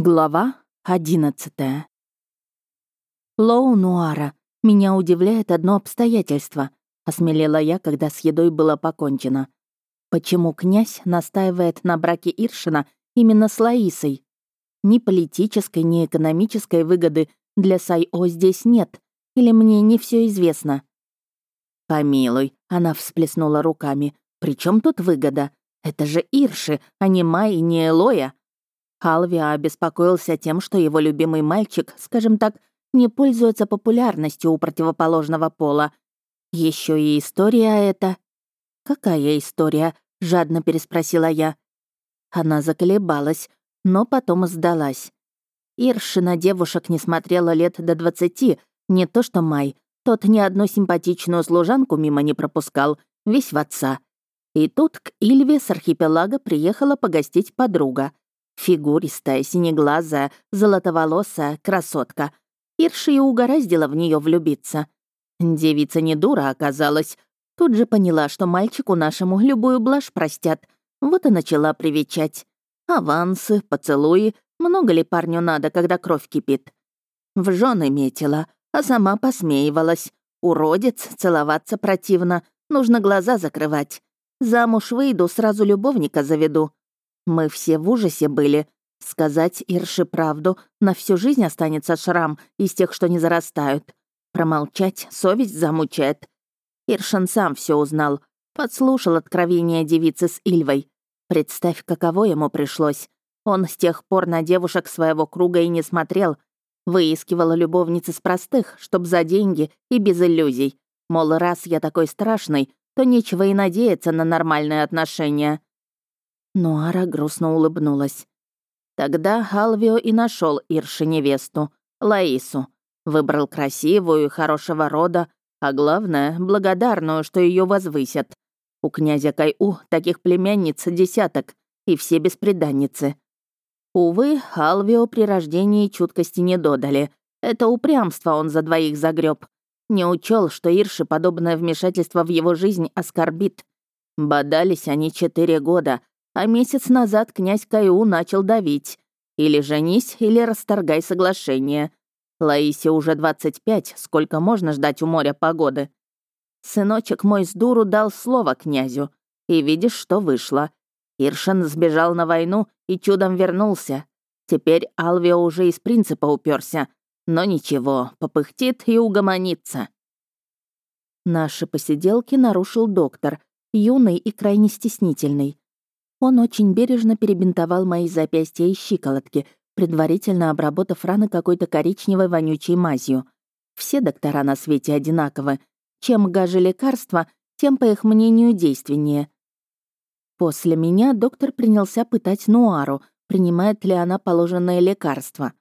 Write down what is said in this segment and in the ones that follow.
Глава одиннадцатая. Лоу Нуара, меня удивляет одно обстоятельство, осмелела я, когда с едой было покончено. Почему князь настаивает на браке Иршина именно с Лаисой? Ни политической, ни экономической выгоды для Сайо здесь нет, или мне не все известно? Помилуй, она всплеснула руками. При чем тут выгода? Это же Ирши, а не Май и не Элоя. Халвиа обеспокоился тем, что его любимый мальчик, скажем так, не пользуется популярностью у противоположного пола. Еще и история эта. «Какая история?» — жадно переспросила я. Она заколебалась, но потом сдалась. Ирши на девушек не смотрела лет до двадцати, не то что Май. Тот ни одну симпатичную служанку мимо не пропускал, весь в отца. И тут к Ильве с архипелага приехала погостить подруга — Фигуристая, синеглазая, золотоволосая, красотка. Ирша и угораздила в нее влюбиться. Девица не дура оказалась. Тут же поняла, что мальчику нашему любую блажь простят. Вот и начала привечать. Авансы, поцелуи. Много ли парню надо, когда кровь кипит? В жены метила, а сама посмеивалась. Уродец, целоваться противно. Нужно глаза закрывать. Замуж выйду, сразу любовника заведу. Мы все в ужасе были. Сказать Ирше правду, на всю жизнь останется шрам из тех, что не зарастают. Промолчать совесть замучает. Иршин сам все узнал. Подслушал откровение девицы с Ильвой. Представь, каково ему пришлось. Он с тех пор на девушек своего круга и не смотрел. Выискивала любовниц из простых, чтоб за деньги и без иллюзий. Мол, раз я такой страшный, то нечего и надеяться на нормальные отношения. Нуара грустно улыбнулась. Тогда Алвио и нашел Ирши невесту, Лаису. Выбрал красивую и хорошего рода, а главное, благодарную, что ее возвысят. У князя Кайу таких племянниц десяток, и все беспреданницы. Увы, Алвио при рождении чуткости не додали. Это упрямство он за двоих загреб. Не учел, что Ирши подобное вмешательство в его жизнь оскорбит. Бодались они четыре года, а месяц назад князь Каю начал давить. Или женись, или расторгай соглашение. Лаисе уже 25, сколько можно ждать у моря погоды. Сыночек мой с дуру дал слово князю. И видишь, что вышло. Иршин сбежал на войну и чудом вернулся. Теперь Алвио уже из принципа уперся. Но ничего, попыхтит и угомонится. Наши посиделки нарушил доктор, юный и крайне стеснительный. Он очень бережно перебинтовал мои запястья и щиколотки, предварительно обработав раны какой-то коричневой вонючей мазью. Все доктора на свете одинаковы. Чем гаже лекарства, тем, по их мнению, действеннее. После меня доктор принялся пытать Нуару, принимает ли она положенное лекарство.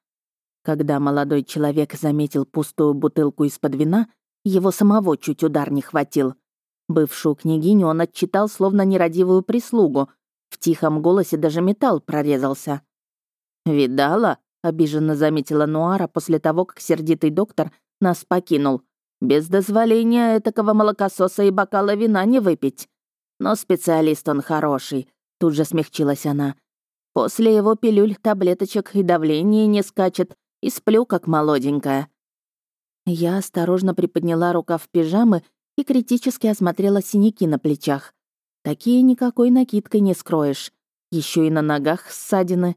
Когда молодой человек заметил пустую бутылку из-под вина, его самого чуть удар не хватил. Бывшую княгиню он отчитал словно нерадивую прислугу, в тихом голосе даже металл прорезался. «Видала?» — обиженно заметила Нуара после того, как сердитый доктор нас покинул. «Без дозволения этакого молокососа и бокала вина не выпить. Но специалист он хороший», — тут же смягчилась она. «После его пилюль, таблеточек и давление не скачет, и сплю, как молоденькая». Я осторожно приподняла рукав пижамы и критически осмотрела синяки на плечах. Такие никакой накидкой не скроешь. Еще и на ногах ссадины.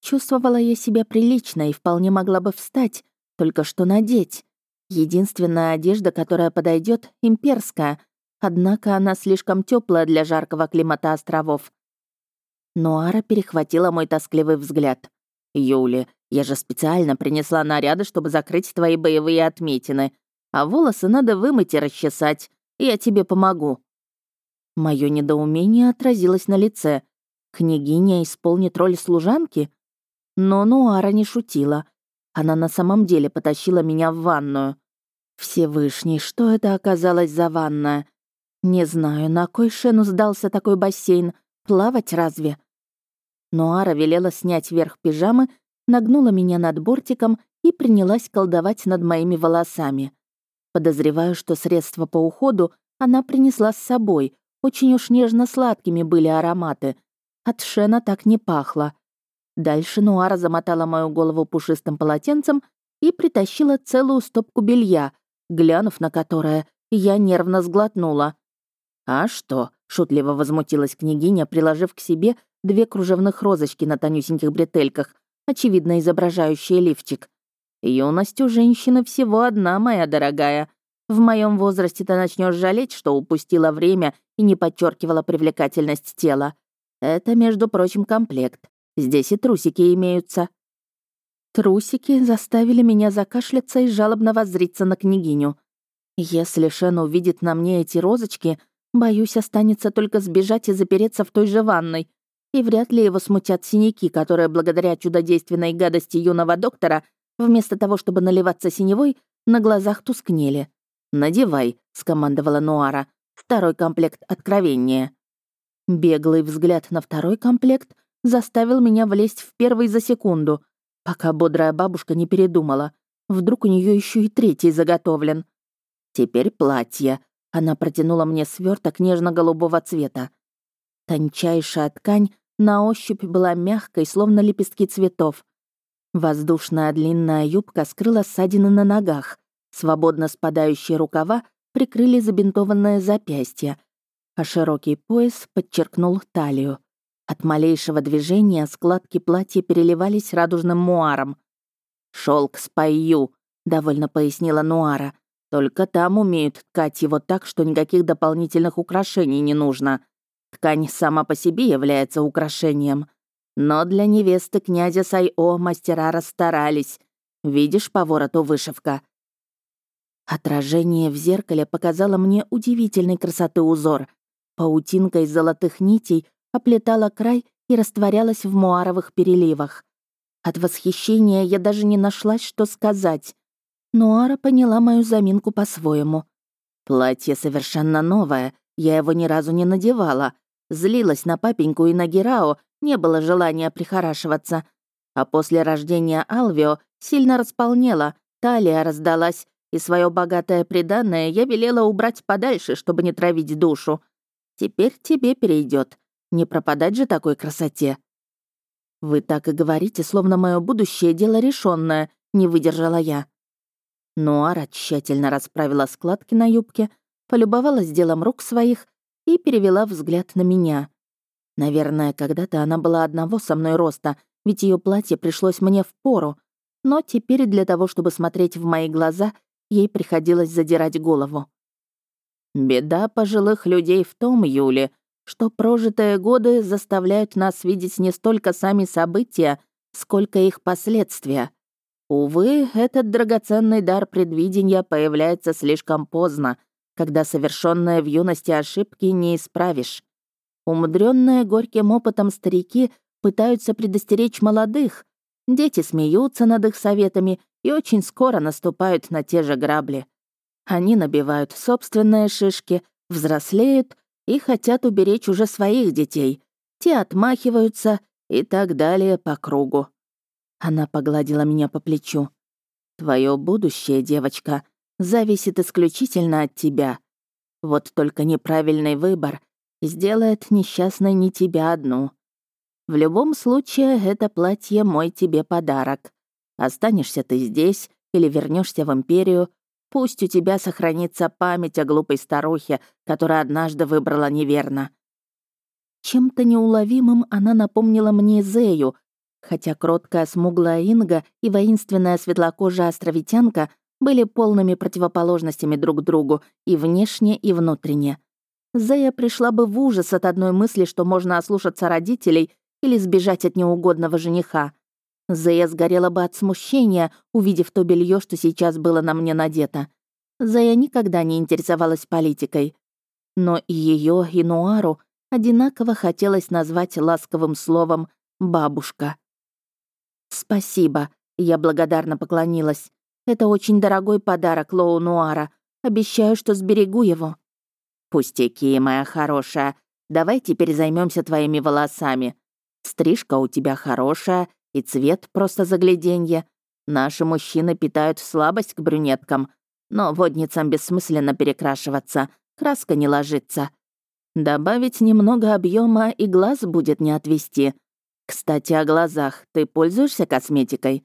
Чувствовала я себя прилично и вполне могла бы встать, только что надеть. Единственная одежда, которая подойдет, имперская, однако она слишком теплая для жаркого климата островов. Нуара перехватила мой тоскливый взгляд. «Юли, я же специально принесла наряды, чтобы закрыть твои боевые отметины. А волосы надо вымыть и расчесать. Я тебе помогу». Мое недоумение отразилось на лице. Княгиня исполнит роль служанки? Но Нуара не шутила. Она на самом деле потащила меня в ванную. Всевышний, что это оказалось за ванная? Не знаю, на кой шену сдался такой бассейн. Плавать разве? Нуара велела снять верх пижамы, нагнула меня над бортиком и принялась колдовать над моими волосами. Подозреваю, что средства по уходу она принесла с собой, очень уж нежно-сладкими были ароматы. От Шена так не пахло. Дальше Нуара замотала мою голову пушистым полотенцем и притащила целую стопку белья, глянув на которое, я нервно сглотнула. «А что?» — шутливо возмутилась княгиня, приложив к себе две кружевных розочки на тонюсеньких бретельках, очевидно изображающие лифчик. «Юность у женщины всего одна, моя дорогая. В моем возрасте ты начнешь жалеть, что упустила время и не подчеркивала привлекательность тела. Это, между прочим, комплект. Здесь и трусики имеются». Трусики заставили меня закашляться и жалобно воззриться на княгиню. Если Шен увидит на мне эти розочки, боюсь, останется только сбежать и запереться в той же ванной. И вряд ли его смутят синяки, которые благодаря чудодейственной гадости юного доктора, вместо того, чтобы наливаться синевой, на глазах тускнели. «Надевай», — скомандовала Нуара. «Второй комплект откровения». Беглый взгляд на второй комплект заставил меня влезть в первый за секунду, пока бодрая бабушка не передумала. Вдруг у нее еще и третий заготовлен. Теперь платье. Она протянула мне сверток нежно-голубого цвета. Тончайшая ткань на ощупь была мягкой, словно лепестки цветов. Воздушная длинная юбка скрыла ссадины на ногах. Свободно спадающие рукава прикрыли забинтованное запястье, а широкий пояс подчеркнул талию. От малейшего движения складки платья переливались радужным муаром. Шелк спою», — довольно пояснила Нуара. «Только там умеют ткать его так, что никаких дополнительных украшений не нужно. Ткань сама по себе является украшением. Но для невесты князя Сайо мастера расстарались. Видишь по вороту вышивка?» Отражение в зеркале показало мне удивительной красоты узор. Паутинка из золотых нитей оплетала край и растворялась в муаровых переливах. От восхищения я даже не нашлась, что сказать. Нуара поняла мою заминку по-своему. Платье совершенно новое, я его ни разу не надевала. Злилась на папеньку и на Герао, не было желания прихорашиваться. А после рождения Алвио сильно располнела, талия раздалась, и свое богатое приданное я велела убрать подальше, чтобы не травить душу. Теперь тебе перейдет. Не пропадать же такой красоте. Вы так и говорите, словно мое будущее дело решенное, не выдержала я. Нуара тщательно расправила складки на юбке, полюбовалась делом рук своих и перевела взгляд на меня. Наверное, когда-то она была одного со мной роста, ведь ее платье пришлось мне в пору, но теперь для того, чтобы смотреть в мои глаза, ей приходилось задирать голову. «Беда пожилых людей в том, Юли, что прожитые годы заставляют нас видеть не столько сами события, сколько их последствия. Увы, этот драгоценный дар предвидения появляется слишком поздно, когда совершенные в юности ошибки не исправишь. Умудренные горьким опытом старики пытаются предостеречь молодых. Дети смеются над их советами и очень скоро наступают на те же грабли. Они набивают собственные шишки, взрослеют и хотят уберечь уже своих детей. Те отмахиваются и так далее по кругу. Она погладила меня по плечу. Твое будущее, девочка, зависит исключительно от тебя. Вот только неправильный выбор сделает несчастной не тебя одну. В любом случае, это платье мой тебе подарок. Останешься ты здесь или вернешься в империю, Пусть у тебя сохранится память о глупой старухе, которая однажды выбрала неверно. Чем-то неуловимым она напомнила мне Зею, хотя кроткая смуглая Инга и воинственная светлокожая островитянка были полными противоположностями друг другу и внешне, и внутренне. Зея пришла бы в ужас от одной мысли, что можно ослушаться родителей или сбежать от неугодного жениха. Зая сгорела бы от смущения, увидев то белье, что сейчас было на мне надето. Зая никогда не интересовалась политикой. Но и ее, и Нуару одинаково хотелось назвать ласковым словом «бабушка». «Спасибо», — я благодарно поклонилась. «Это очень дорогой подарок Лоу Нуара. Обещаю, что сберегу его». «Пустяки, моя хорошая. Давай теперь займемся твоими волосами. Стрижка у тебя хорошая, и цвет просто загляденье. Наши мужчины питают слабость к брюнеткам, но водницам бессмысленно перекрашиваться, краска не ложится. Добавить немного объема и глаз будет не отвести. Кстати, о глазах. Ты пользуешься косметикой?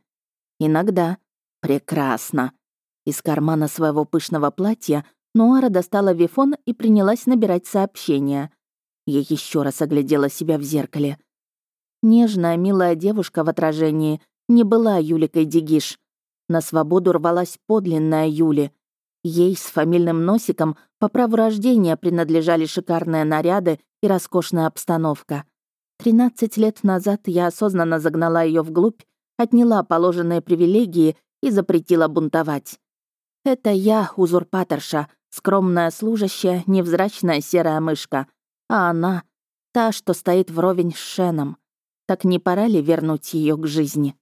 Иногда. Прекрасно. Из кармана своего пышного платья Нуара достала вифон и принялась набирать сообщения. Я еще раз оглядела себя в зеркале. Нежная, милая девушка в отражении не была Юликой Дигиш. На свободу рвалась подлинная Юли. Ей с фамильным носиком по праву рождения принадлежали шикарные наряды и роскошная обстановка. Тринадцать лет назад я осознанно загнала ее вглубь, отняла положенные привилегии и запретила бунтовать. Это я, узурпаторша, скромная служащая, невзрачная серая мышка. А она — та, что стоит вровень с Шеном. Так не пора ли вернуть ее к жизни?